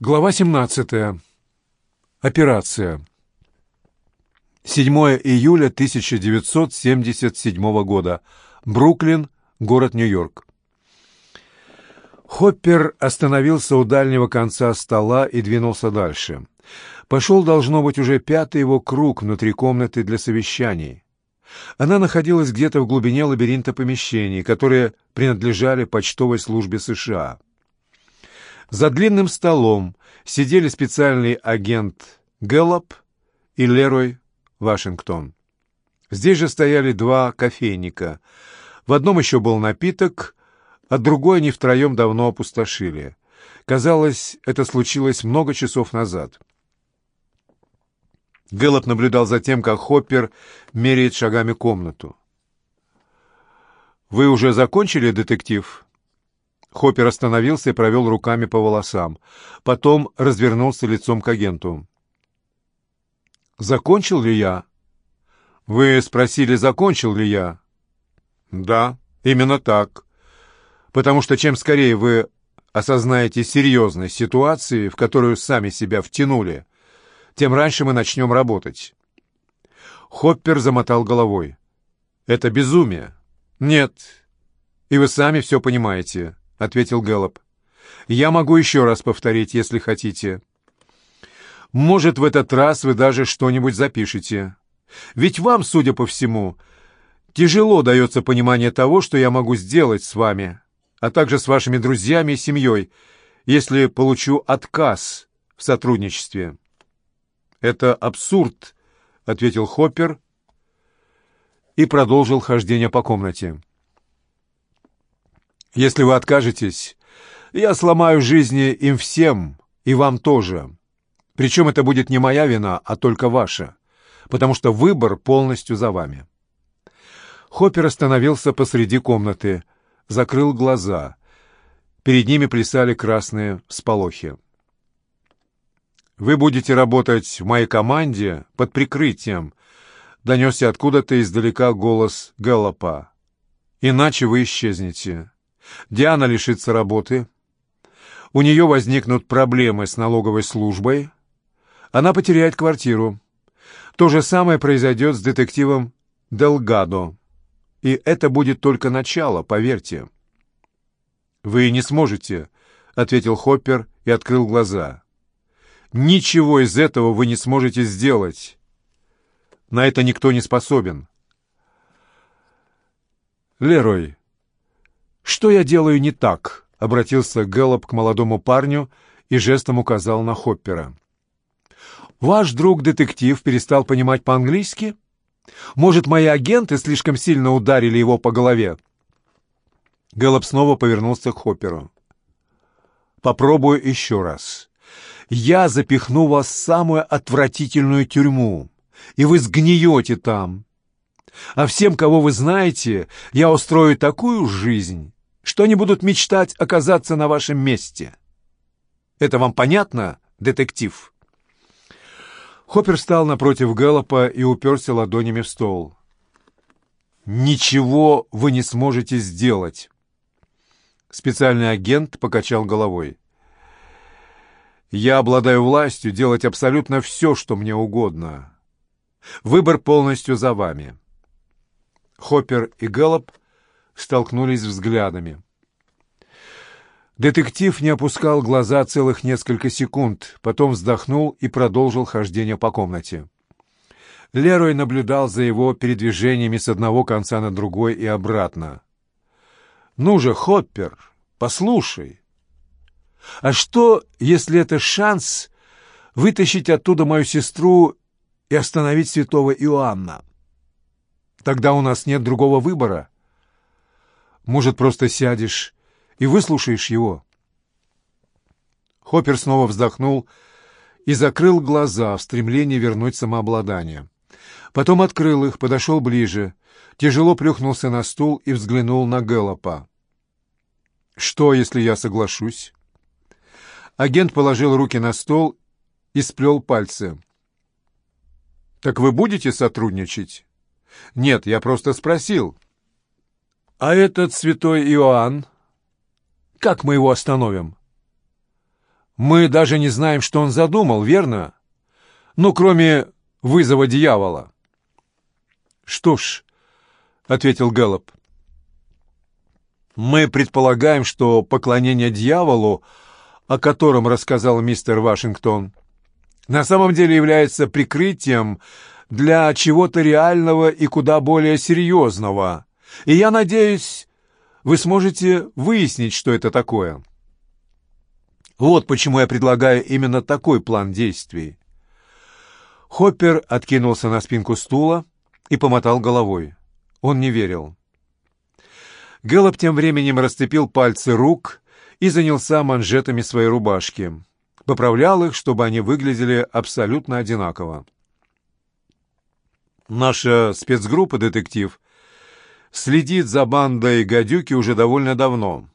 Глава 17. Операция. 7 июля 1977 года. Бруклин, город Нью-Йорк. Хоппер остановился у дальнего конца стола и двинулся дальше. Пошел, должно быть, уже пятый его круг внутри комнаты для совещаний. Она находилась где-то в глубине лабиринта помещений, которые принадлежали почтовой службе США. За длинным столом сидели специальный агент Гэллоп и Лерой Вашингтон. Здесь же стояли два кофейника. В одном еще был напиток, а другой они втроем давно опустошили. Казалось, это случилось много часов назад. Гэллоп наблюдал за тем, как Хоппер меряет шагами комнату. «Вы уже закончили, детектив?» Хоппер остановился и провел руками по волосам. Потом развернулся лицом к агенту. «Закончил ли я?» «Вы спросили, закончил ли я?» «Да, именно так. Потому что чем скорее вы осознаете серьезность ситуации, в которую сами себя втянули, тем раньше мы начнем работать». Хоппер замотал головой. «Это безумие». «Нет, и вы сами все понимаете». — ответил Гэллоп. «Я могу еще раз повторить, если хотите. Может, в этот раз вы даже что-нибудь запишете. Ведь вам, судя по всему, тяжело дается понимание того, что я могу сделать с вами, а также с вашими друзьями и семьей, если получу отказ в сотрудничестве». «Это абсурд», — ответил Хоппер и продолжил хождение по комнате. Если вы откажетесь, я сломаю жизни им всем, и вам тоже. Причем это будет не моя вина, а только ваша, потому что выбор полностью за вами». Хоппер остановился посреди комнаты, закрыл глаза. Перед ними плясали красные сполохи. «Вы будете работать в моей команде под прикрытием», — донесся откуда-то издалека голос Гэллопа. «Иначе вы исчезнете. Диана лишится работы. У нее возникнут проблемы с налоговой службой. Она потеряет квартиру. То же самое произойдет с детективом Делгадо. И это будет только начало, поверьте. «Вы не сможете», — ответил Хоппер и открыл глаза. «Ничего из этого вы не сможете сделать. На это никто не способен». «Лерой, «Что я делаю не так?» — обратился Гэллоп к молодому парню и жестом указал на Хоппера. «Ваш друг-детектив перестал понимать по-английски? Может, мои агенты слишком сильно ударили его по голове?» Гэллоп снова повернулся к Хопперу. «Попробую еще раз. Я запихну вас в самую отвратительную тюрьму, и вы сгниете там. А всем, кого вы знаете, я устрою такую жизнь, что они будут мечтать оказаться на вашем месте. Это вам понятно, детектив?» Хоппер встал напротив Гэллопа и уперся ладонями в стол. «Ничего вы не сможете сделать!» Специальный агент покачал головой. «Я обладаю властью делать абсолютно все, что мне угодно. Выбор полностью за вами». Хоппер и Гэллоп столкнулись взглядами. Детектив не опускал глаза целых несколько секунд, потом вздохнул и продолжил хождение по комнате. Лерой наблюдал за его передвижениями с одного конца на другой и обратно. «Ну же, Хоппер, послушай! А что, если это шанс вытащить оттуда мою сестру и остановить святого Иоанна? Тогда у нас нет другого выбора». Может, просто сядешь и выслушаешь его?» Хоппер снова вздохнул и закрыл глаза в стремлении вернуть самообладание. Потом открыл их, подошел ближе, тяжело плюхнулся на стул и взглянул на Гэллопа. «Что, если я соглашусь?» Агент положил руки на стол и сплел пальцы. «Так вы будете сотрудничать?» «Нет, я просто спросил». «А этот святой Иоанн? Как мы его остановим?» Мы даже не знаем, что он задумал, верно? Ну, кроме вызова дьявола. «Что ж», — ответил Гэллоп, — «мы предполагаем, что поклонение дьяволу, о котором рассказал мистер Вашингтон, на самом деле является прикрытием для чего-то реального и куда более серьезного. И я надеюсь, вы сможете выяснить, что это такое. Вот почему я предлагаю именно такой план действий. Хоппер откинулся на спинку стула и помотал головой. Он не верил. Гэллоп тем временем расцепил пальцы рук и занялся манжетами своей рубашки. Поправлял их, чтобы они выглядели абсолютно одинаково. Наша спецгруппа «Детектив» следит за бандой «Гадюки» уже довольно давно.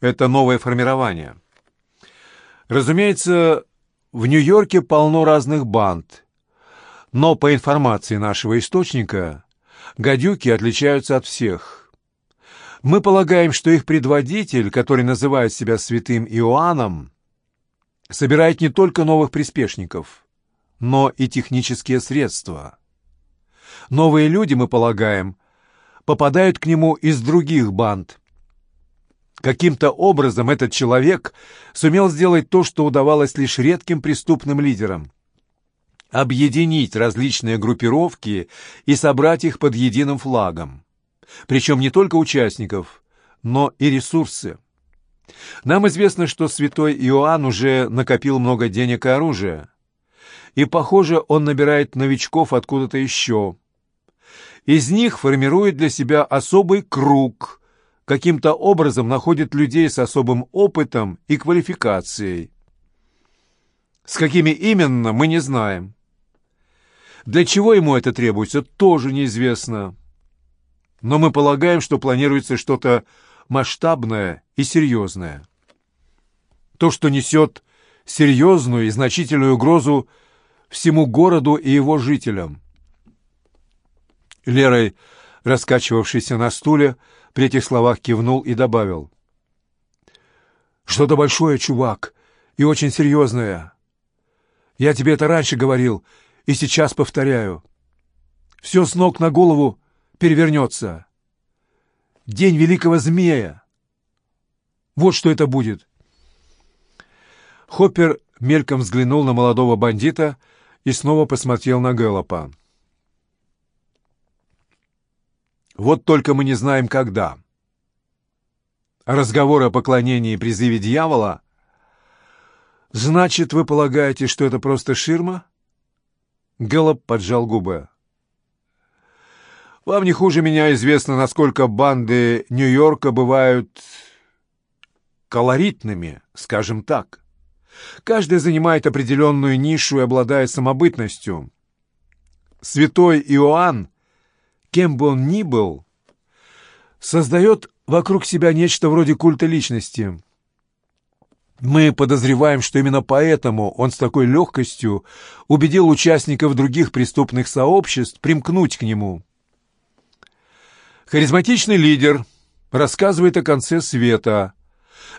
Это новое формирование. Разумеется, в Нью-Йорке полно разных банд, но по информации нашего источника, гадюки отличаются от всех. Мы полагаем, что их предводитель, который называет себя святым Иоанном, собирает не только новых приспешников, но и технические средства. Новые люди, мы полагаем, попадают к нему из других банд, Каким-то образом этот человек сумел сделать то, что удавалось лишь редким преступным лидерам. Объединить различные группировки и собрать их под единым флагом. Причем не только участников, но и ресурсы. Нам известно, что святой Иоанн уже накопил много денег и оружия. И, похоже, он набирает новичков откуда-то еще. Из них формирует для себя особый круг – каким-то образом находит людей с особым опытом и квалификацией. С какими именно, мы не знаем. Для чего ему это требуется, тоже неизвестно. Но мы полагаем, что планируется что-то масштабное и серьезное. То, что несет серьезную и значительную угрозу всему городу и его жителям. Лерой, раскачивавшийся на стуле, при этих словах кивнул и добавил. «Что-то большое, чувак, и очень серьезное. Я тебе это раньше говорил, и сейчас повторяю. Все с ног на голову перевернется. День великого змея. Вот что это будет». Хоппер мельком взглянул на молодого бандита и снова посмотрел на Гэллопа. Вот только мы не знаем, когда. Разговор о поклонении и призыве дьявола? Значит, вы полагаете, что это просто ширма? Гэллоп поджал губы. Вам не хуже меня известно, насколько банды Нью-Йорка бывают колоритными, скажем так. Каждый занимает определенную нишу и обладает самобытностью. Святой Иоанн кем бы он ни был, создает вокруг себя нечто вроде культа личности. Мы подозреваем, что именно поэтому он с такой легкостью убедил участников других преступных сообществ примкнуть к нему. Харизматичный лидер рассказывает о конце света,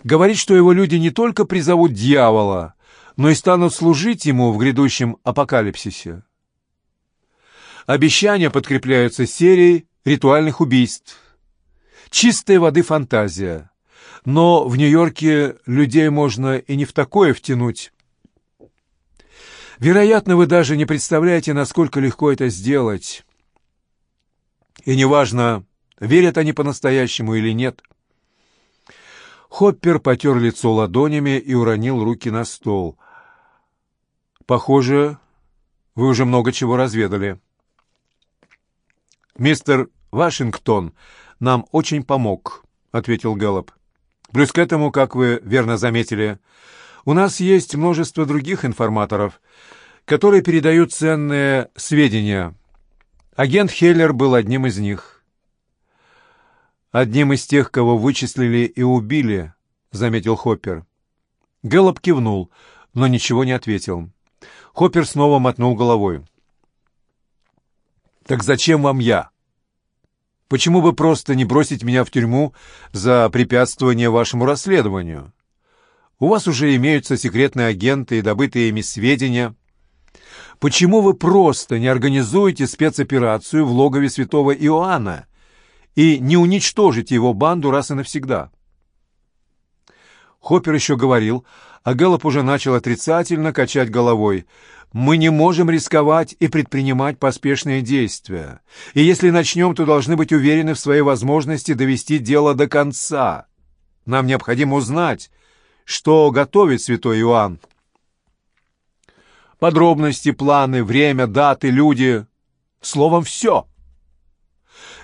говорит, что его люди не только призовут дьявола, но и станут служить ему в грядущем апокалипсисе. Обещания подкрепляются серией ритуальных убийств. Чистой воды фантазия. Но в Нью-Йорке людей можно и не в такое втянуть. Вероятно, вы даже не представляете, насколько легко это сделать. И неважно, верят они по-настоящему или нет. Хоппер потер лицо ладонями и уронил руки на стол. «Похоже, вы уже много чего разведали». «Мистер Вашингтон нам очень помог», — ответил Гэллоп. «Плюс к этому, как вы верно заметили, у нас есть множество других информаторов, которые передают ценные сведения. Агент Хеллер был одним из них». «Одним из тех, кого вычислили и убили», — заметил Хоппер. Гэллоп кивнул, но ничего не ответил. Хоппер снова мотнул головой. «Так зачем вам я? Почему бы просто не бросить меня в тюрьму за препятствование вашему расследованию? У вас уже имеются секретные агенты и добытые ими сведения. Почему вы просто не организуете спецоперацию в логове святого Иоанна и не уничтожите его банду раз и навсегда? Хоппер еще говорил, а Гэллоп уже начал отрицательно качать головой. «Мы не можем рисковать и предпринимать поспешные действия. И если начнем, то должны быть уверены в своей возможности довести дело до конца. Нам необходимо узнать, что готовит святой Иоанн. Подробности, планы, время, даты, люди. Словом, все.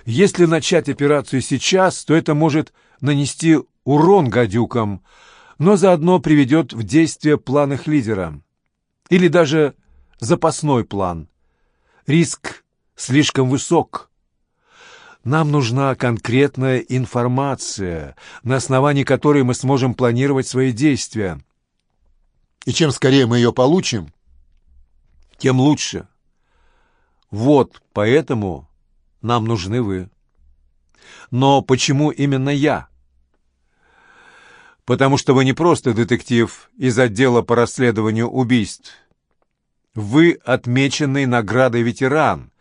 Если начать операцию сейчас, то это может нанести урон гадюкам, но заодно приведет в действие план их лидера. Или даже запасной план. Риск слишком высок. Нам нужна конкретная информация, на основании которой мы сможем планировать свои действия. И чем скорее мы ее получим, тем лучше. Вот поэтому нам нужны вы. Но почему именно я? Потому что вы не просто детектив из отдела по расследованию убийств. Вы отмеченный наградой ветеран,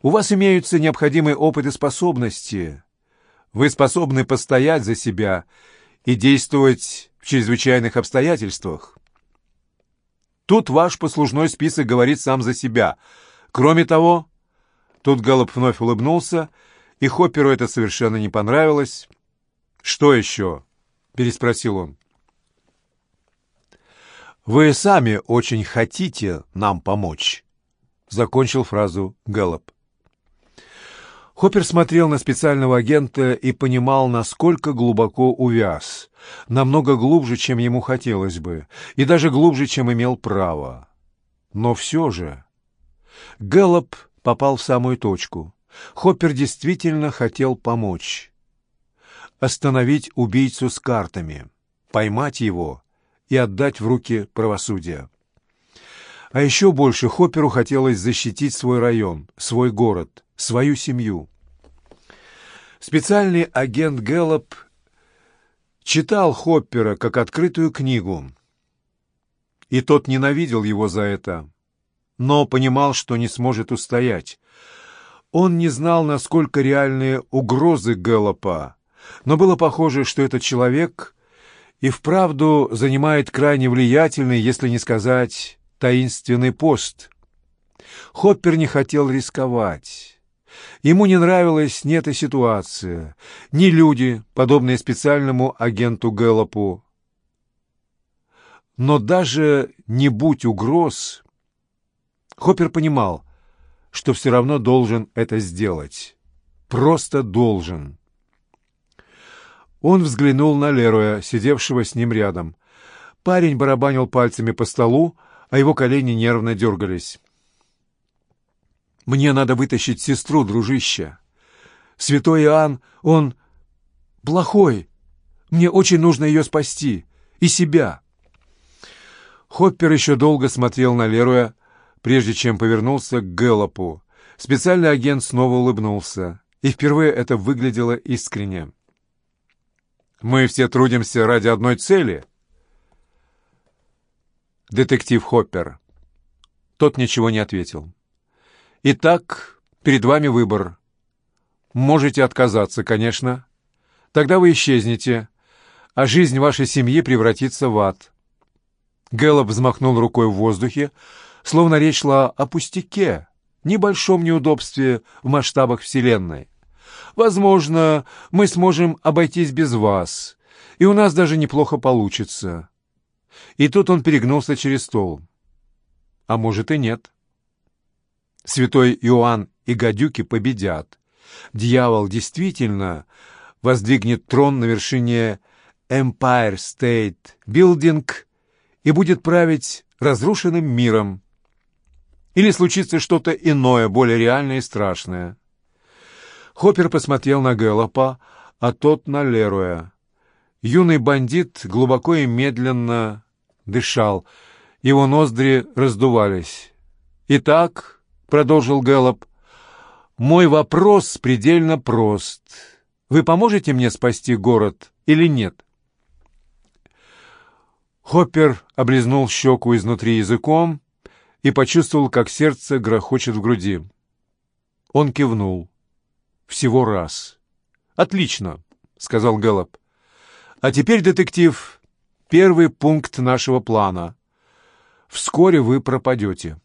у вас имеются необходимый опыт и способности. Вы способны постоять за себя и действовать в чрезвычайных обстоятельствах. Тут ваш послужной список говорит сам за себя. Кроме того, тут Галлоп вновь улыбнулся, и Хопперу это совершенно не понравилось. «Что еще?» — переспросил он. «Вы сами очень хотите нам помочь», — закончил фразу Гэллоп. Хоппер смотрел на специального агента и понимал, насколько глубоко увяз. Намного глубже, чем ему хотелось бы, и даже глубже, чем имел право. Но все же... Гэллоп попал в самую точку. Хоппер действительно хотел помочь. Остановить убийцу с картами, поймать его и отдать в руки правосудия. А еще больше Хопперу хотелось защитить свой район, свой город, свою семью. Специальный агент Гэллоп читал Хоппера как открытую книгу, и тот ненавидел его за это, но понимал, что не сможет устоять. Он не знал, насколько реальные угрозы Гэллопа, но было похоже, что этот человек и вправду занимает крайне влиятельный, если не сказать таинственный пост. Хоппер не хотел рисковать. Ему не нравилась ни эта ситуация, ни люди, подобные специальному агенту Гэллопу. Но даже не будь угроз, Хоппер понимал, что все равно должен это сделать. Просто должен. Он взглянул на Леруя, сидевшего с ним рядом. Парень барабанил пальцами по столу, а его колени нервно дергались. Мне надо вытащить сестру, дружище. Святой Иоанн, он плохой. Мне очень нужно ее спасти. И себя. Хоппер еще долго смотрел на Леруя, прежде чем повернулся к Гэллопу. Специальный агент снова улыбнулся. И впервые это выглядело искренне. «Мы все трудимся ради одной цели», детектив Хоппер. Тот ничего не ответил. Итак, перед вами выбор. Можете отказаться, конечно. Тогда вы исчезнете, а жизнь вашей семьи превратится в ад. Гэллоп взмахнул рукой в воздухе, словно речь шла о пустяке, небольшом неудобстве в масштабах Вселенной. Возможно, мы сможем обойтись без вас, и у нас даже неплохо получится. И тут он перегнулся через стол. А может и нет. Святой Иоанн и гадюки победят. Дьявол действительно воздвигнет трон на вершине Empire State Building и будет править разрушенным миром. Или случится что-то иное, более реальное и страшное. Хоппер посмотрел на Гэллопа, а тот на Леруя. Юный бандит глубоко и медленно дышал, его ноздри раздувались. «Итак, — продолжил Гэллоп, — «мой вопрос предельно прост. Вы поможете мне спасти город или нет?» Хоппер облизнул щеку изнутри языком и почувствовал, как сердце грохочет в груди. Он кивнул. Всего раз. «Отлично», — сказал Гэллоп. «А теперь, детектив, первый пункт нашего плана. Вскоре вы пропадете».